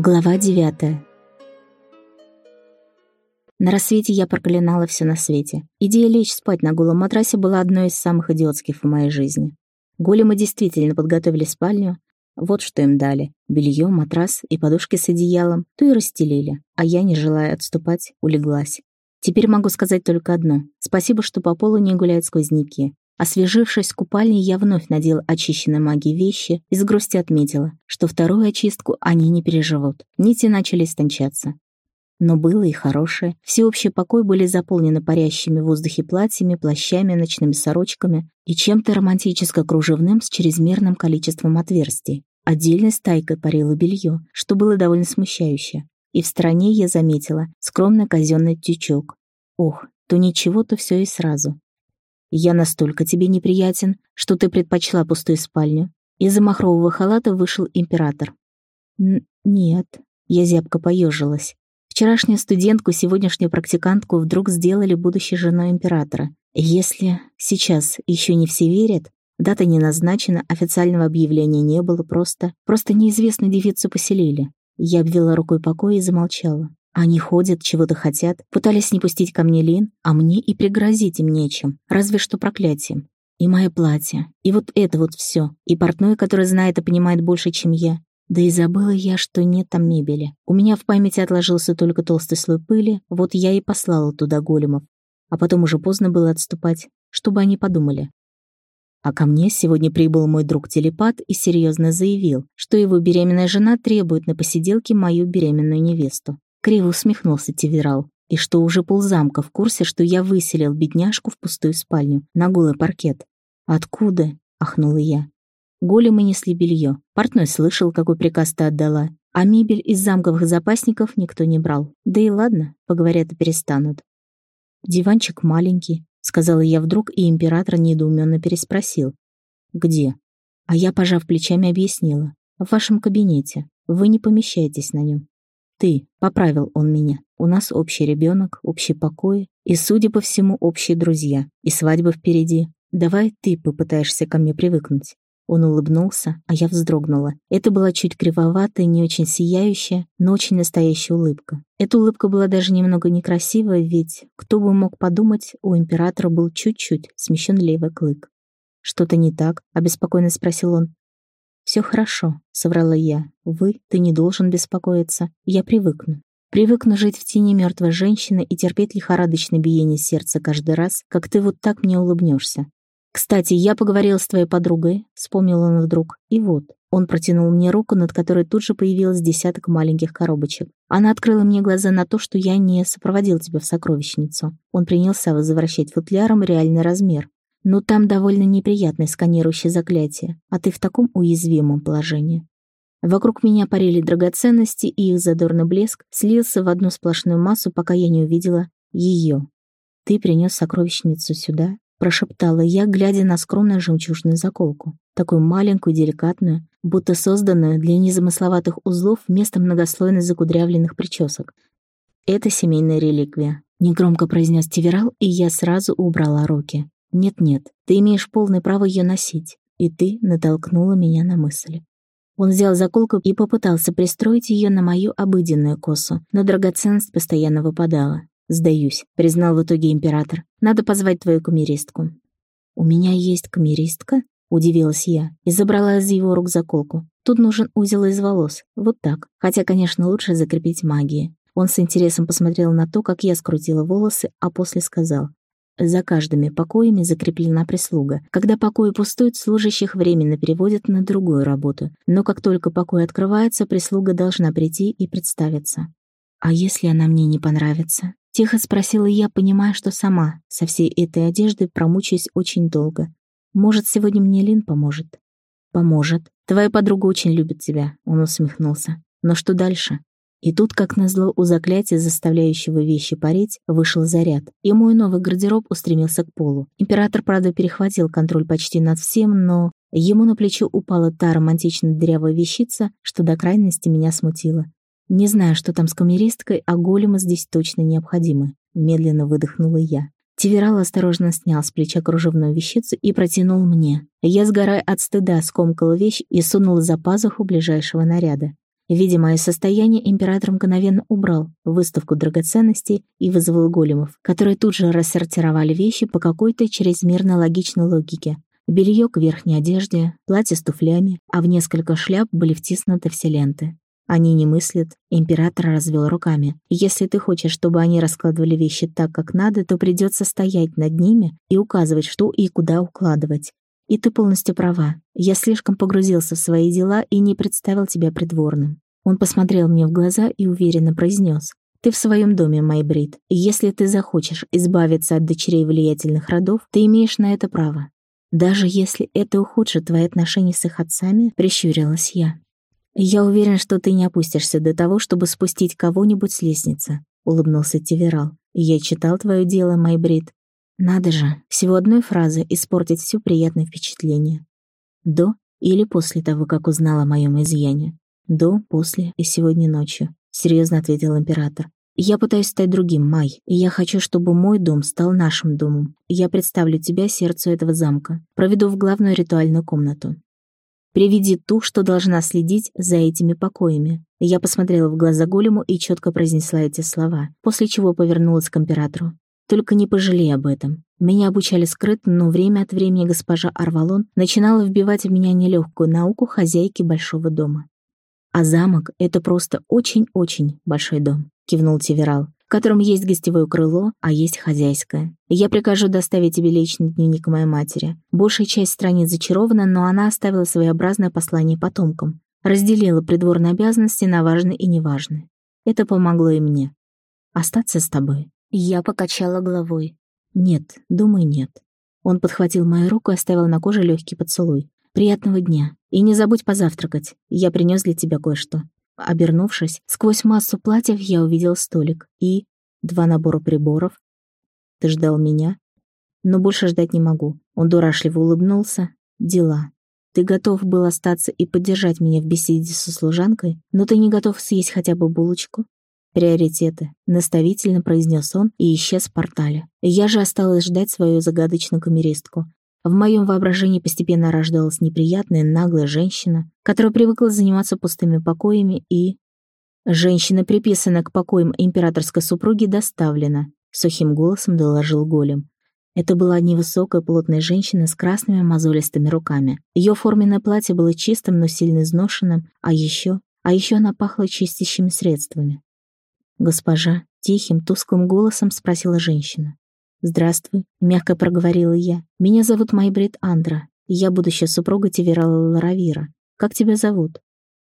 Глава девятая. На рассвете я проклинала все на свете. Идея лечь спать на голом матрасе была одной из самых идиотских в моей жизни. Големы действительно подготовили спальню. Вот что им дали. Белье, матрас и подушки с одеялом, то и расстелили. А я, не желая отступать, улеглась. Теперь могу сказать только одно. Спасибо, что по полу не гуляют сквозняки. Освежившись в купальне, я вновь надела очищенные магией вещи и с грустью отметила, что вторую очистку они не переживут. Нити начали истончаться. Но было и хорошее. Всеобщий покой были заполнены парящими в воздухе платьями, плащами, ночными сорочками и чем-то романтическо-кружевным с чрезмерным количеством отверстий. Отдельной стайкой парило белье, что было довольно смущающе. И в стороне я заметила скромный казенный тючок. Ох, то ничего, то все и сразу. Я настолько тебе неприятен, что ты предпочла пустую спальню. Из-за махрового халата вышел император. Н нет, я зябко поежилась. Вчерашнюю студентку, сегодняшнюю практикантку вдруг сделали будущей женой императора. Если сейчас еще не все верят, дата не назначена, официального объявления не было, просто... Просто неизвестную девицу поселили. Я обвела рукой покой и замолчала. Они ходят, чего-то хотят, пытались не пустить ко мне Лин, а мне и пригрозить им нечем, разве что проклятием. И мое платье, и вот это вот все, и портной, который знает и понимает больше, чем я. Да и забыла я, что нет там мебели. У меня в памяти отложился только толстый слой пыли, вот я и послала туда големов. А потом уже поздно было отступать, чтобы они подумали. А ко мне сегодня прибыл мой друг-телепат и серьезно заявил, что его беременная жена требует на посиделке мою беременную невесту. Криво усмехнулся Тиверал. И что уже ползамка в курсе, что я выселил бедняжку в пустую спальню, на голый паркет. «Откуда?» — ахнула я. Големы несли белье. Портной слышал, какой приказ ты отдала. А мебель из замковых запасников никто не брал. Да и ладно, поговорят и перестанут. «Диванчик маленький», — сказала я вдруг, и император недоуменно переспросил. «Где?» А я, пожав плечами, объяснила. «В вашем кабинете. Вы не помещаетесь на нем. «Ты», — поправил он меня, — «у нас общий ребенок, общий покой и, судя по всему, общие друзья, и свадьба впереди. Давай ты попытаешься ко мне привыкнуть». Он улыбнулся, а я вздрогнула. Это была чуть кривоватая, не очень сияющая, но очень настоящая улыбка. Эта улыбка была даже немного некрасивая, ведь кто бы мог подумать, у императора был чуть-чуть смещен левый клык. «Что-то не так?» — обеспокоенно спросил он. «Все хорошо», — соврала я. «Вы, ты не должен беспокоиться. Я привыкну. Привыкну жить в тени мертвой женщины и терпеть лихорадочное биение сердца каждый раз, как ты вот так мне улыбнешься. Кстати, я поговорил с твоей подругой», — вспомнил он вдруг. «И вот». Он протянул мне руку, над которой тут же появилось десяток маленьких коробочек. Она открыла мне глаза на то, что я не сопроводил тебя в сокровищницу. Он принялся возвращать футляром реальный размер. Но там довольно неприятное сканирующее заклятие, а ты в таком уязвимом положении. Вокруг меня парили драгоценности, и их задорный блеск слился в одну сплошную массу, пока я не увидела ее. «Ты принес сокровищницу сюда?» — прошептала я, глядя на скромную жемчужную заколку, такую маленькую, деликатную, будто созданную для незамысловатых узлов вместо многослойно закудрявленных причесок. «Это семейная реликвия», — негромко произнес Тиверал, и я сразу убрала руки. «Нет-нет, ты имеешь полное право ее носить». И ты натолкнула меня на мысль. Он взял заколку и попытался пристроить ее на мою обыденную косу, но драгоценность постоянно выпадала. «Сдаюсь», — признал в итоге император. «Надо позвать твою камеристку». «У меня есть камеристка?» — удивилась я и забрала из его рук заколку. «Тут нужен узел из волос. Вот так. Хотя, конечно, лучше закрепить магией». Он с интересом посмотрел на то, как я скрутила волосы, а после сказал. За каждыми покоями закреплена прислуга. Когда покои пустуют, служащих временно переводят на другую работу. Но как только покой открывается, прислуга должна прийти и представиться. «А если она мне не понравится?» Тихо спросила я, понимая, что сама со всей этой одеждой промучаюсь очень долго. «Может, сегодня мне Лин поможет?» «Поможет. Твоя подруга очень любит тебя», — он усмехнулся. «Но что дальше?» И тут, как назло, у заклятия, заставляющего вещи парить, вышел заряд, и мой новый гардероб устремился к полу. Император, правда, перехватил контроль почти над всем, но ему на плечо упала та романтично дрявая вещица, что до крайности меня смутило. Не знаю, что там с камеристкой, а голема здесь точно необходимы. Медленно выдохнула я. Тиверал осторожно снял с плеча кружевную вещицу и протянул мне. Я, сгорая от стыда, скомкала вещь и сунула за пазуху ближайшего наряда. Видя мое состояние, император мгновенно убрал выставку драгоценностей и вызвал големов, которые тут же рассортировали вещи по какой-то чрезмерно логичной логике. Белье к верхней одежде, платье с туфлями, а в несколько шляп были втиснуты все ленты. Они не мыслят, император развел руками. Если ты хочешь, чтобы они раскладывали вещи так, как надо, то придется стоять над ними и указывать, что и куда укладывать. И ты полностью права. Я слишком погрузился в свои дела и не представил тебя придворным. Он посмотрел мне в глаза и уверенно произнес. Ты в своем доме, Майбрид, если ты захочешь избавиться от дочерей влиятельных родов, ты имеешь на это право. Даже если это ухудшит твои отношения с их отцами, прищурилась я. Я уверен, что ты не опустишься до того, чтобы спустить кого-нибудь с лестницы, улыбнулся Тиверал. Я читал твое дело, Майбрид, надо же, всего одной фразы испортить все приятное впечатление. До или после того, как узнала о моем изъяне? До, после и сегодня ночью, серьезно ответил император. Я пытаюсь стать другим, Май, и я хочу, чтобы мой дом стал нашим домом. Я представлю тебя сердцу этого замка, проведу в главную ритуальную комнату. Приведи ту, что должна следить за этими покоями. Я посмотрела в глаза голему и четко произнесла эти слова, после чего повернулась к императору. Только не пожалей об этом. Меня обучали скрытно, но время от времени госпожа Арвалон начинала вбивать в меня нелегкую науку хозяйки большого дома. «А замок — это просто очень-очень большой дом», — кивнул Тиверал, в котором есть гостевое крыло, а есть хозяйское. Я прикажу доставить тебе личный дневник моей матери. Большая часть страниц зачарована, но она оставила своеобразное послание потомкам. Разделила придворные обязанности на важные и неважные. Это помогло и мне. Остаться с тобой я покачала головой. «Нет, думаю, нет». Он подхватил мою руку и оставил на коже легкий поцелуй. «Приятного дня. И не забудь позавтракать. Я принес для тебя кое-что». Обернувшись, сквозь массу платьев я увидел столик и два набора приборов. «Ты ждал меня?» «Но больше ждать не могу». Он дурашливо улыбнулся. «Дела. Ты готов был остаться и поддержать меня в беседе со служанкой, но ты не готов съесть хотя бы булочку?» «Приоритеты», — наставительно произнес он и исчез в портале. Я же осталась ждать свою загадочную камеристку. В моем воображении постепенно рождалась неприятная, наглая женщина, которая привыкла заниматься пустыми покоями и... «Женщина, приписанная к покоям императорской супруги, доставлена», — сухим голосом доложил голем. Это была невысокая плотная женщина с красными мозолистыми руками. Ее форменное платье было чистым, но сильно изношенным, а еще... А еще она пахла чистящими средствами. «Госпожа», — тихим, тусклым голосом спросила женщина. «Здравствуй», — мягко проговорила я. «Меня зовут Майбрид Андра, я будущая супруга Тиверала Ларавира. Как тебя зовут?»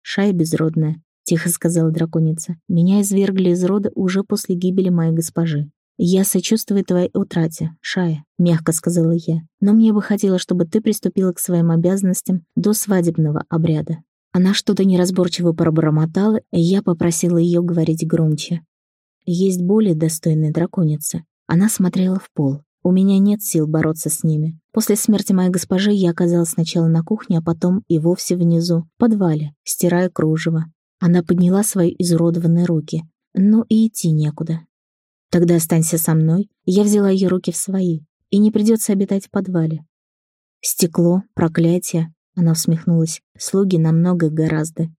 «Шая Безродная», — тихо сказала драконица. «Меня извергли из рода уже после гибели моей госпожи. «Я сочувствую твоей утрате, Шая», — мягко сказала я. «Но мне бы хотелось, чтобы ты приступила к своим обязанностям до свадебного обряда». Она что-то неразборчиво пробормотала, и я попросила ее говорить громче. Есть более достойная драконица. Она смотрела в пол. У меня нет сил бороться с ними. После смерти моей госпожи я оказалась сначала на кухне, а потом и вовсе внизу, в подвале, стирая кружево. Она подняла свои изуродованные руки. Но и идти некуда. Тогда останься со мной. Я взяла ее руки в свои. И не придется обитать в подвале. Стекло, проклятие, она усмехнулась. Слуги намного гораздо.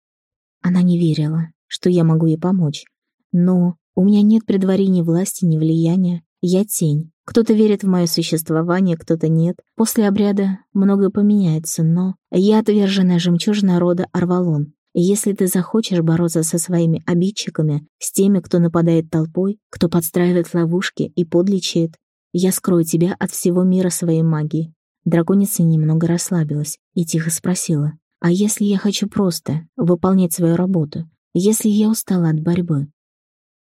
Она не верила, что я могу ей помочь. Но у меня нет при дворе ни власти, ни влияния. Я тень. Кто-то верит в мое существование, кто-то нет. После обряда многое поменяется, но я отверженная жемчужина рода Арвалон. И если ты захочешь бороться со своими обидчиками, с теми, кто нападает толпой, кто подстраивает ловушки и подлечит, я скрою тебя от всего мира своей магии. Драконица немного расслабилась и тихо спросила, «А если я хочу просто выполнять свою работу? Если я устала от борьбы?»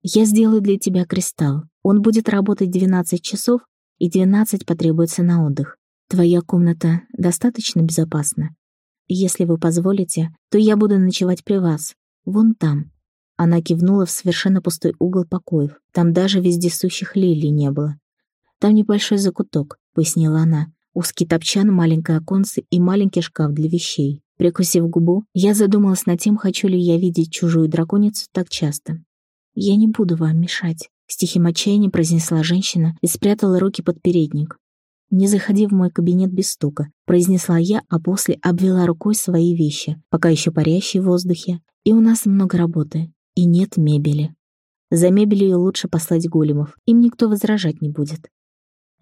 «Я сделаю для тебя кристалл. Он будет работать 12 часов, и 12 потребуется на отдых. Твоя комната достаточно безопасна? Если вы позволите, то я буду ночевать при вас. Вон там». Она кивнула в совершенно пустой угол покоев. Там даже вездесущих лилий не было. «Там небольшой закуток», — пояснила она. Узкий топчан, маленькое оконце и маленький шкаф для вещей. Прикусив губу, я задумалась над тем, хочу ли я видеть чужую драконицу так часто. «Я не буду вам мешать», — с тихим отчаянием произнесла женщина и спрятала руки под передник. «Не заходи в мой кабинет без стука», — произнесла я, а после обвела рукой свои вещи, пока еще парящие в воздухе, И у нас много работы, и нет мебели. За мебелью лучше послать големов, им никто возражать не будет.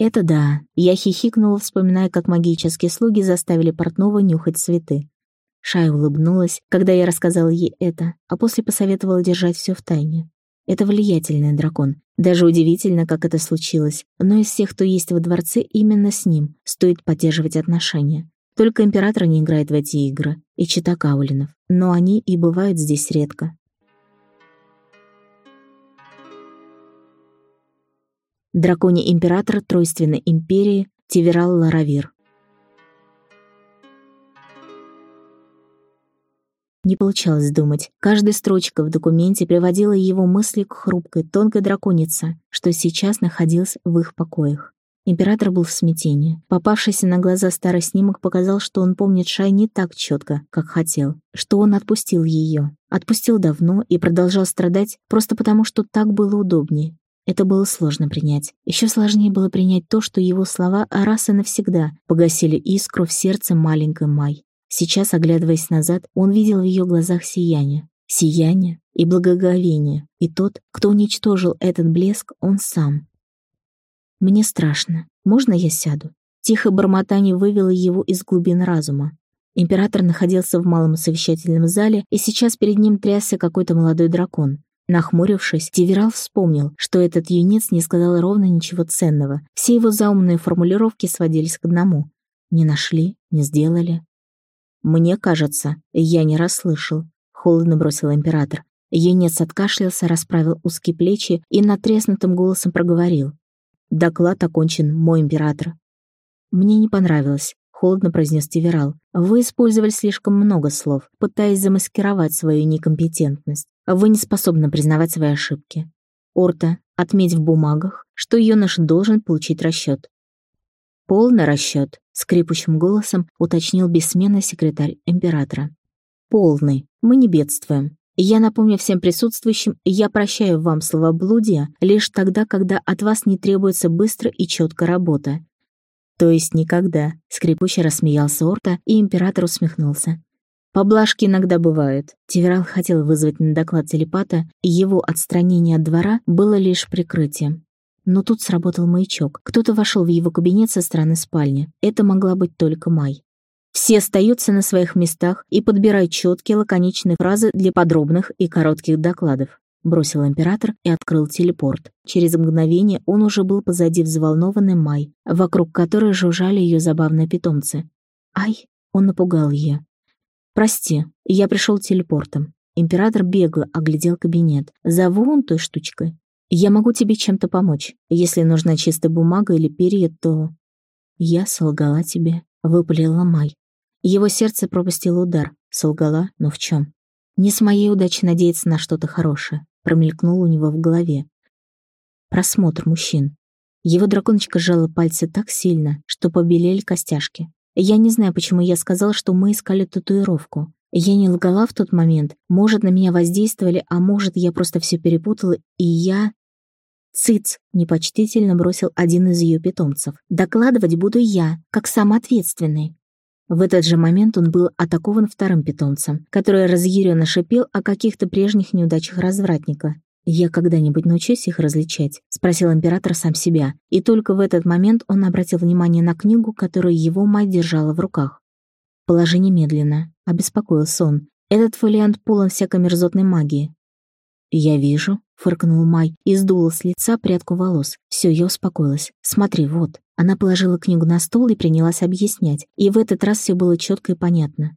Это да, я хихикнула, вспоминая, как магические слуги заставили портного нюхать цветы. Шая улыбнулась, когда я рассказала ей это, а после посоветовала держать все в тайне. Это влиятельный дракон. Даже удивительно, как это случилось. Но из всех, кто есть во дворце, именно с ним стоит поддерживать отношения. Только император не играет в эти игры, и чита Каулинов. Но они и бывают здесь редко. Драконий император Тройственной империи Тиверал Ларавир. Не получалось думать. Каждая строчка в документе приводила его мысли к хрупкой, тонкой драконице, что сейчас находилась в их покоях. Император был в смятении. Попавшийся на глаза старый снимок показал, что он помнит Шай не так четко, как хотел, что он отпустил ее. Отпустил давно и продолжал страдать просто потому, что так было удобнее. Это было сложно принять. Еще сложнее было принять то, что его слова раз и навсегда погасили искру в сердце маленькой Май. Сейчас, оглядываясь назад, он видел в ее глазах сияние. Сияние и благоговение. И тот, кто уничтожил этот блеск, он сам. «Мне страшно. Можно я сяду?» Тихо бормотание вывело его из глубин разума. Император находился в малом совещательном зале, и сейчас перед ним трясся какой-то молодой дракон. Нахмурившись, Тиверал вспомнил, что этот юнец не сказал ровно ничего ценного. Все его заумные формулировки сводились к одному. Не нашли, не сделали, «Мне кажется, я не расслышал», — холодно бросил император. Юнец откашлялся, расправил узкие плечи и натреснутым голосом проговорил. «Доклад окончен, мой император». «Мне не понравилось», — холодно произнес Тиверал. «Вы использовали слишком много слов, пытаясь замаскировать свою некомпетентность. Вы не способны признавать свои ошибки. Орта, отметь в бумагах, что юноша должен получить расчет. Полный расчет, скрипучим голосом уточнил бессменный секретарь императора. Полный. Мы не бедствуем. Я напомню всем присутствующим, я прощаю вам словоблудие лишь тогда, когда от вас не требуется быстро и четко работа. То есть никогда, скрипуще рассмеялся Орта, и император усмехнулся. Поблажки иногда бывают. Тиверал хотел вызвать на доклад телепата, и его отстранение от двора было лишь прикрытием. Но тут сработал маячок. Кто-то вошел в его кабинет со стороны спальни. Это могла быть только Май. Все остаются на своих местах и подбирают четкие лаконичные фразы для подробных и коротких докладов. Бросил император и открыл телепорт. Через мгновение он уже был позади взволнованной Май, вокруг которой жужжали ее забавные питомцы. «Ай!» — он напугал ее. «Прости, я пришел телепортом». Император бегло оглядел кабинет. «За вон той штучкой. «Я могу тебе чем-то помочь. Если нужна чистая бумага или перья, то...» «Я солгала тебе», — выпалила Май. Его сердце пропустило удар. Солгала, но в чем? «Не с моей удачи надеяться на что-то хорошее», — промелькнуло у него в голове. Просмотр мужчин. Его драконочка сжала пальцы так сильно, что побелели костяшки. Я не знаю, почему я сказал, что мы искали татуировку. Я не лгала в тот момент. Может, на меня воздействовали, а может, я просто все перепутала, и я... «Цыц!» — непочтительно бросил один из ее питомцев. «Докладывать буду я, как сам ответственный». В этот же момент он был атакован вторым питомцем, который разъяренно шипел о каких-то прежних неудачах развратника. «Я когда-нибудь научусь их различать?» — спросил император сам себя. И только в этот момент он обратил внимание на книгу, которую его мать держала в руках. «Положи немедленно», — обеспокоился он. «Этот фолиант полон всякой мерзотной магии». «Я вижу», фыркнул Май и сдула с лица прядку волос. Все, я успокоилась. Смотри, вот. Она положила книгу на стол и принялась объяснять. И в этот раз все было четко и понятно.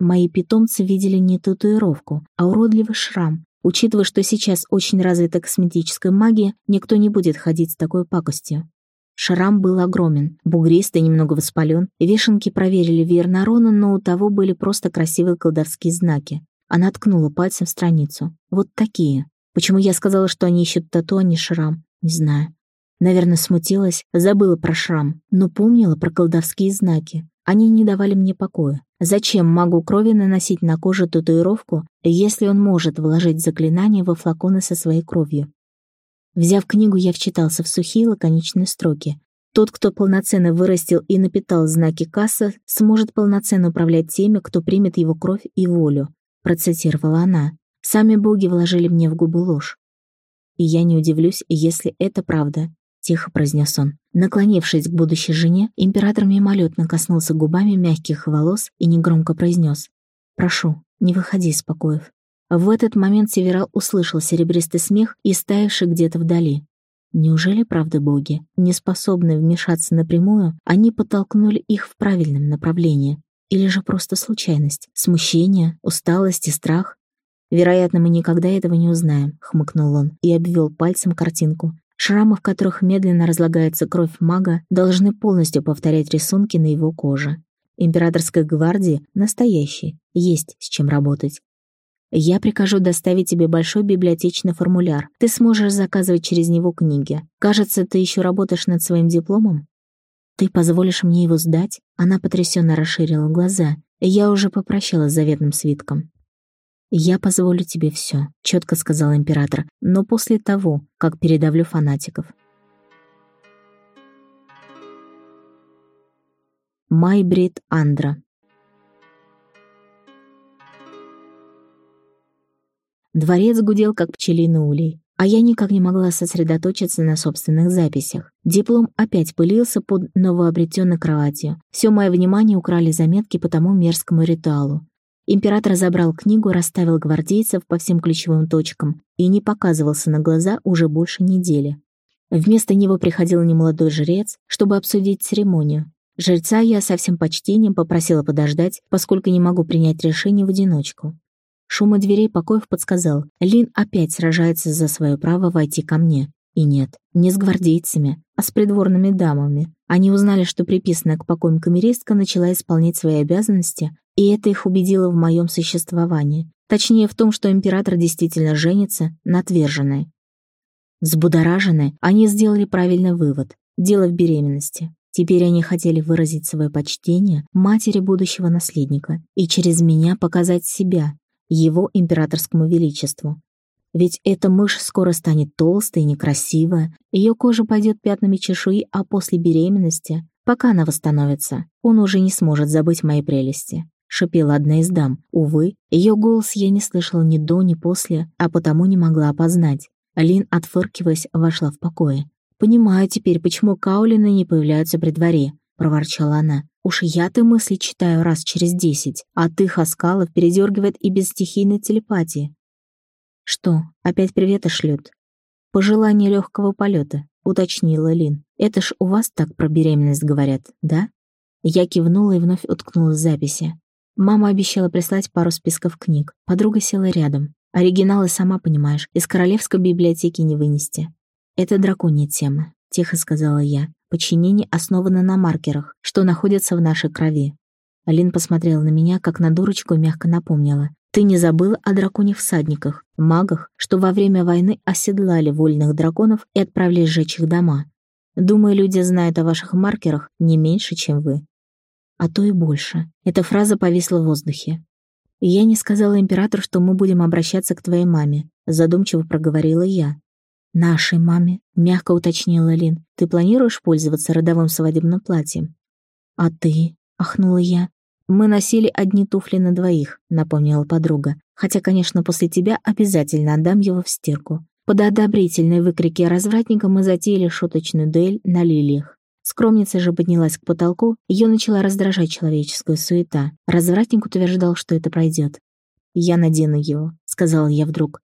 Мои питомцы видели не татуировку, а уродливый шрам. Учитывая, что сейчас очень развита косметическая магия, никто не будет ходить с такой пакостью. Шрам был огромен, бугристый, немного воспален. Вешенки проверили Вернарона, но у того были просто красивые колдовские знаки. Она ткнула пальцем в страницу. Вот такие. Почему я сказала, что они ищут тату, а не шрам? Не знаю. Наверное, смутилась, забыла про шрам, но помнила про колдовские знаки. Они не давали мне покоя. Зачем магу крови наносить на кожу татуировку, если он может вложить заклинание во флаконы со своей кровью? Взяв книгу, я вчитался в сухие лаконичные строки. Тот, кто полноценно вырастил и напитал знаки касса, сможет полноценно управлять теми, кто примет его кровь и волю. процитировала она. «Сами боги вложили мне в губы ложь. И я не удивлюсь, если это правда», — тихо произнес он. Наклонившись к будущей жене, император мимолетно коснулся губами мягких волос и негромко произнес. «Прошу, не выходи из покоев». В этот момент Северал услышал серебристый смех и стаявший где-то вдали. Неужели, правда, боги, не способные вмешаться напрямую, они подтолкнули их в правильном направлении? Или же просто случайность, смущение, усталость и страх? Вероятно, мы никогда этого не узнаем, хмыкнул он и обвел пальцем картинку. Шрамы, в которых медленно разлагается кровь мага, должны полностью повторять рисунки на его коже. Императорской гвардии настоящий, есть с чем работать. Я прикажу доставить тебе большой библиотечный формуляр. Ты сможешь заказывать через него книги. Кажется, ты еще работаешь над своим дипломом? Ты позволишь мне его сдать? Она потрясенно расширила глаза. Я уже попрощалась с заветным свитком. «Я позволю тебе все», — четко сказал император, «но после того, как передавлю фанатиков». Майбрид Андра Дворец гудел, как пчелиный улей, а я никак не могла сосредоточиться на собственных записях. Диплом опять пылился под новообретенной кроватью. Все мое внимание украли заметки по тому мерзкому ритуалу. Император забрал книгу, расставил гвардейцев по всем ключевым точкам и не показывался на глаза уже больше недели. Вместо него приходил немолодой жрец, чтобы обсудить церемонию. Жреца я со всем почтением попросила подождать, поскольку не могу принять решение в одиночку. Шум дверей покоев подсказал, Лин опять сражается за свое право войти ко мне. И нет, не с гвардейцами, а с придворными дамами. Они узнали, что приписанная к покоям камеристка начала исполнять свои обязанности, и это их убедило в моем существовании. Точнее, в том, что император действительно женится на отверженной. Взбудораженные, они сделали правильный вывод. Дело в беременности. Теперь они хотели выразить свое почтение матери будущего наследника и через меня показать себя, его императорскому величеству. Ведь эта мышь скоро станет толстой некрасивая, ее кожа пойдет пятнами чешуи, а после беременности, пока она восстановится, он уже не сможет забыть мои прелести. Шипела одна из дам. Увы, ее голос я не слышала ни до, ни после, а потому не могла опознать. Лин, отфыркиваясь, вошла в покое. «Понимаю теперь, почему Каулины не появляются при дворе», — проворчала она. Уж я-то мысли читаю раз через десять, а ты, Хаскалов, передергивает и без стихийной телепатии. Что, опять приветы шлют? Пожелание легкого полета, уточнила Лин. Это ж у вас так про беременность говорят, да? Я кивнула и вновь уткнулась в записи. Мама обещала прислать пару списков книг. Подруга села рядом. Оригиналы, сама понимаешь, из королевской библиотеки не вынести. Это драконья тема, тихо сказала я. Подчинение основано на маркерах, что находятся в нашей крови. Алин посмотрела на меня, как на дурочку, мягко напомнила. «Ты не забыла о драконьих всадниках, магах, что во время войны оседлали вольных драконов и отправили сжечь их дома. Думаю, люди знают о ваших маркерах не меньше, чем вы». А то и больше. Эта фраза повисла в воздухе. «Я не сказала императору, что мы будем обращаться к твоей маме», задумчиво проговорила я. «Нашей маме», — мягко уточнила Лин. «Ты планируешь пользоваться родовым свадебным платьем?» «А ты?» — ахнула я. «Мы носили одни туфли на двоих», — напомнила подруга. «Хотя, конечно, после тебя обязательно отдам его в стирку». Под одобрительные выкрики развратника мы затеяли шуточную дуэль на лилиях. Скромница же поднялась к потолку, ее начала раздражать человеческая суета. Развратник утверждал, что это пройдет. «Я надену его», — сказала я вдруг.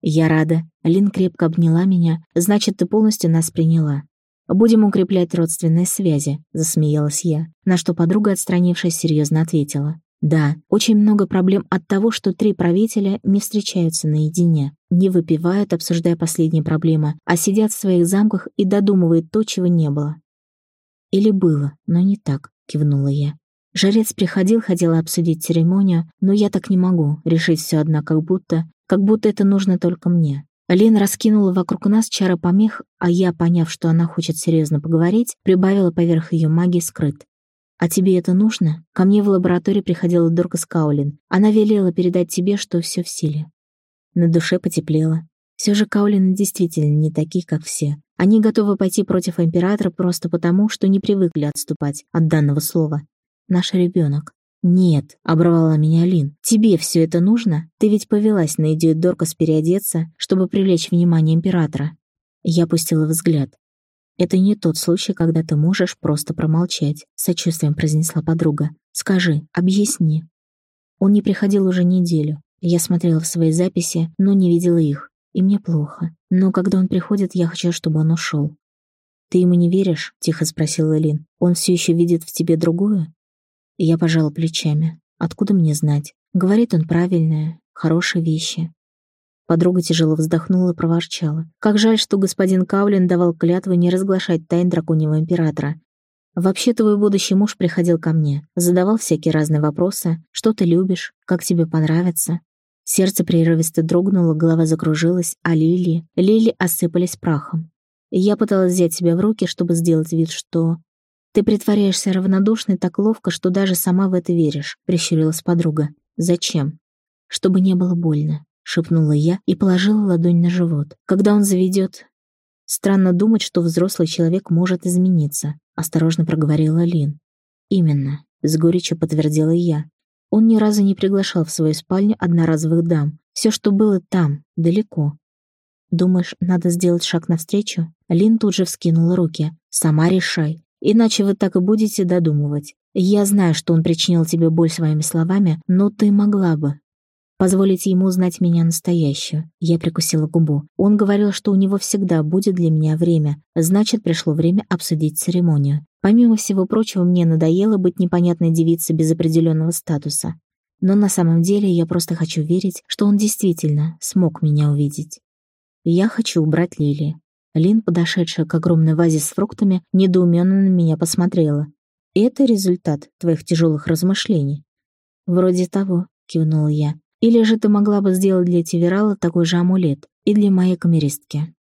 «Я рада». Лин крепко обняла меня. «Значит, ты полностью нас приняла». «Будем укреплять родственные связи», — засмеялась я, на что подруга, отстранившись, серьезно ответила. «Да, очень много проблем от того, что три правителя не встречаются наедине, не выпивают, обсуждая последние проблемы, а сидят в своих замках и додумывают то, чего не было». «Или было, но не так», — кивнула я. Жрец приходил, хотела обсудить церемонию, но я так не могу, решить все одна, как будто как будто это нужно только мне. Лен раскинула вокруг нас чары помех, а я, поняв, что она хочет серьезно поговорить, прибавила поверх ее магии скрыт. «А тебе это нужно?» Ко мне в лаборатории приходила Дорка Скаулин. Она велела передать тебе, что все в силе. На душе потеплело. Все же Каулины действительно не такие, как все. Они готовы пойти против императора просто потому, что не привыкли отступать от данного слова. Наш ребенок. «Нет», — оборвала меня Лин, — «тебе все это нужно? Ты ведь повелась на идею Доркас переодеться, чтобы привлечь внимание императора». Я опустила взгляд. «Это не тот случай, когда ты можешь просто промолчать», — сочувствием произнесла подруга. «Скажи, объясни». Он не приходил уже неделю. Я смотрела в свои записи, но не видела их. И мне плохо. Но когда он приходит, я хочу, чтобы он ушел. «Ты ему не веришь?» — тихо спросила Лин. «Он все еще видит в тебе другую?» Я пожала плечами. Откуда мне знать? Говорит он правильное, хорошие вещи. Подруга тяжело вздохнула и проворчала. Как жаль, что господин Каулин давал клятву не разглашать тайн драконьего императора. Вообще твой будущий муж приходил ко мне, задавал всякие разные вопросы. Что ты любишь? Как тебе понравится? Сердце прерывисто дрогнуло, голова закружилась, а лилии... Лилии осыпались прахом. Я пыталась взять себя в руки, чтобы сделать вид, что «Ты притворяешься равнодушной так ловко, что даже сама в это веришь», — прищурилась подруга. «Зачем?» «Чтобы не было больно», — шепнула я и положила ладонь на живот. «Когда он заведет...» «Странно думать, что взрослый человек может измениться», — осторожно проговорила Лин. «Именно», — с горечью подтвердила я. Он ни разу не приглашал в свою спальню одноразовых дам. Все, что было там, далеко. «Думаешь, надо сделать шаг навстречу?» Лин тут же вскинула руки. «Сама решай. Иначе вы так и будете додумывать. Я знаю, что он причинил тебе боль своими словами, но ты могла бы. Позволить ему узнать меня настоящую. Я прикусила губу. Он говорил, что у него всегда будет для меня время. Значит, пришло время обсудить церемонию. Помимо всего прочего, мне надоело быть непонятной девицей без определенного статуса. Но на самом деле я просто хочу верить, что он действительно смог меня увидеть. Я хочу убрать Лили. Лин, подошедшая к огромной вазе с фруктами, недоуменно на меня посмотрела. «Это результат твоих тяжелых размышлений?» «Вроде того», — кивнула я. «Или же ты могла бы сделать для Тиверала такой же амулет и для моей камеристки?»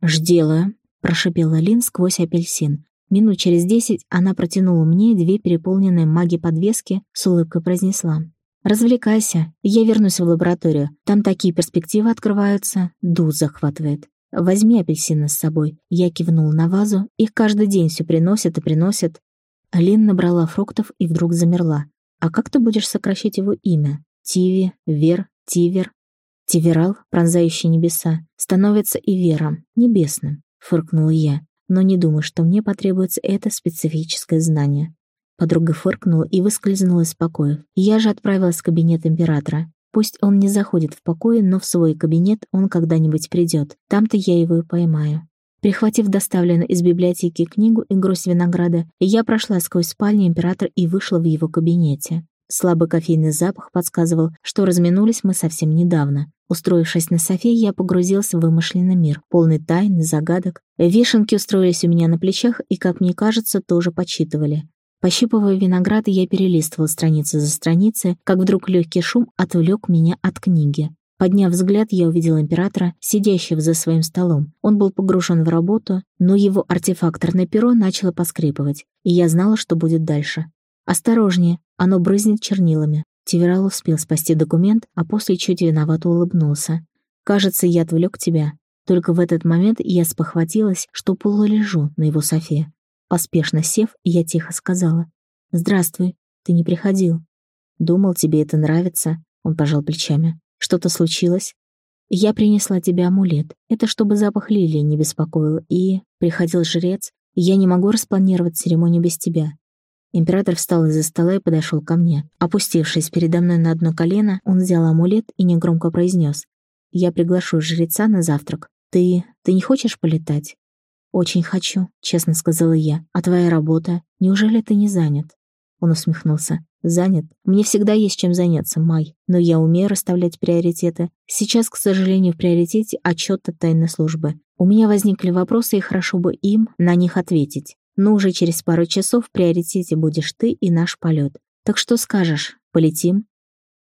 «Ждела», — прошипела Лин сквозь апельсин. Минут через десять она протянула мне две переполненные маги-подвески, с улыбкой произнесла. «Развлекайся, я вернусь в лабораторию. Там такие перспективы открываются, дух захватывает». «Возьми апельсины с собой». Я кивнул на вазу. Их каждый день все приносят и приносят. Лин набрала фруктов и вдруг замерла. «А как ты будешь сокращать его имя? Тиви, Вер, Тивер?» «Тиверал, пронзающий небеса, становится и Вером, небесным», — фыркнула я. «Но не думаю, что мне потребуется это специфическое знание». Подруга фыркнула и выскользнула из покоя. Я же отправилась в кабинет императора. Пусть он не заходит в покой, но в свой кабинет он когда-нибудь придет. Там-то я его и поймаю. Прихватив доставленную из библиотеки книгу и гроздь винограда, я прошла сквозь спальню императора и вышла в его кабинете. Слабый кофейный запах подсказывал, что разминулись мы совсем недавно. Устроившись на софе, я погрузилась в вымышленный мир, полный тайн и загадок. Вешенки устроились у меня на плечах и, как мне кажется, тоже подсчитывали. Пощипывая виноград, я перелистывала страницы за страницей, как вдруг легкий шум отвлек меня от книги. Подняв взгляд, я увидела императора, сидящего за своим столом. Он был погружен в работу, но его артефакторное перо начало поскрипывать, и я знала, что будет дальше. «Осторожнее, оно брызнет чернилами». Тиверал успел спасти документ, а после чуть виновато улыбнулся. «Кажется, я отвлек тебя». Только в этот момент я спохватилась, что полулежу на его софе. Поспешно сев, я тихо сказала. «Здравствуй, ты не приходил». «Думал, тебе это нравится», — он пожал плечами. «Что-то случилось?» «Я принесла тебе амулет. Это чтобы запах лилии не беспокоил. И приходил жрец. Я не могу распланировать церемонию без тебя». Император встал из-за стола и подошел ко мне. Опустившись передо мной на одно колено, он взял амулет и негромко произнес. «Я приглашу жреца на завтрак. Ты... ты не хочешь полетать?» «Очень хочу», — честно сказала я. «А твоя работа? Неужели ты не занят?» Он усмехнулся. «Занят? Мне всегда есть чем заняться, Май. Но я умею расставлять приоритеты. Сейчас, к сожалению, в приоритете отчет от тайной службы. У меня возникли вопросы, и хорошо бы им на них ответить. Но уже через пару часов в приоритете будешь ты и наш полет. Так что скажешь? Полетим?»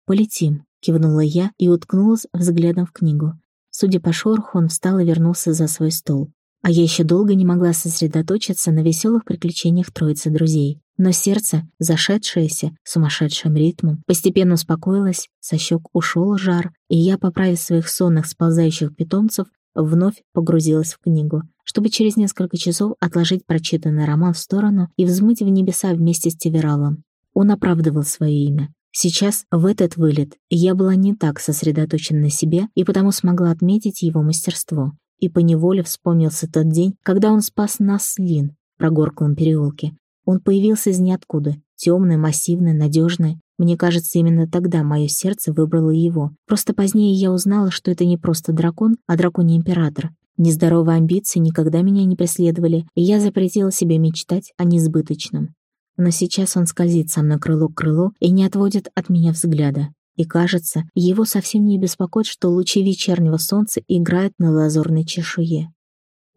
«Полетим», — кивнула я и уткнулась взглядом в книгу. Судя по шороху, он встал и вернулся за свой стол. А я еще долго не могла сосредоточиться на веселых приключениях троицы друзей. Но сердце, зашедшееся сумасшедшим ритмом, постепенно успокоилось, со щек ушел жар, и я, поправив своих сонных сползающих питомцев, вновь погрузилась в книгу, чтобы через несколько часов отложить прочитанный роман в сторону и взмыть в небеса вместе с Тивералом. Он оправдывал свое имя. Сейчас, в этот вылет, я была не так сосредоточена на себе и потому смогла отметить его мастерство. И поневоле вспомнился тот день, когда он спас нас с Лин в прогорклом переулке. Он появился из ниоткуда, темный, массивный, надежный. Мне кажется, именно тогда мое сердце выбрало его. Просто позднее я узнала, что это не просто дракон, а драконий император. Нездоровые амбиции никогда меня не преследовали, и я запретила себе мечтать о несбыточном. Но сейчас он скользит со мной крыло к крылу и не отводит от меня взгляда. И кажется, его совсем не беспокоит, что лучи вечернего солнца играют на лазурной чешуе.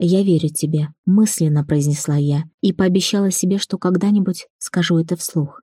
«Я верю тебе», — мысленно произнесла я, и пообещала себе, что когда-нибудь скажу это вслух.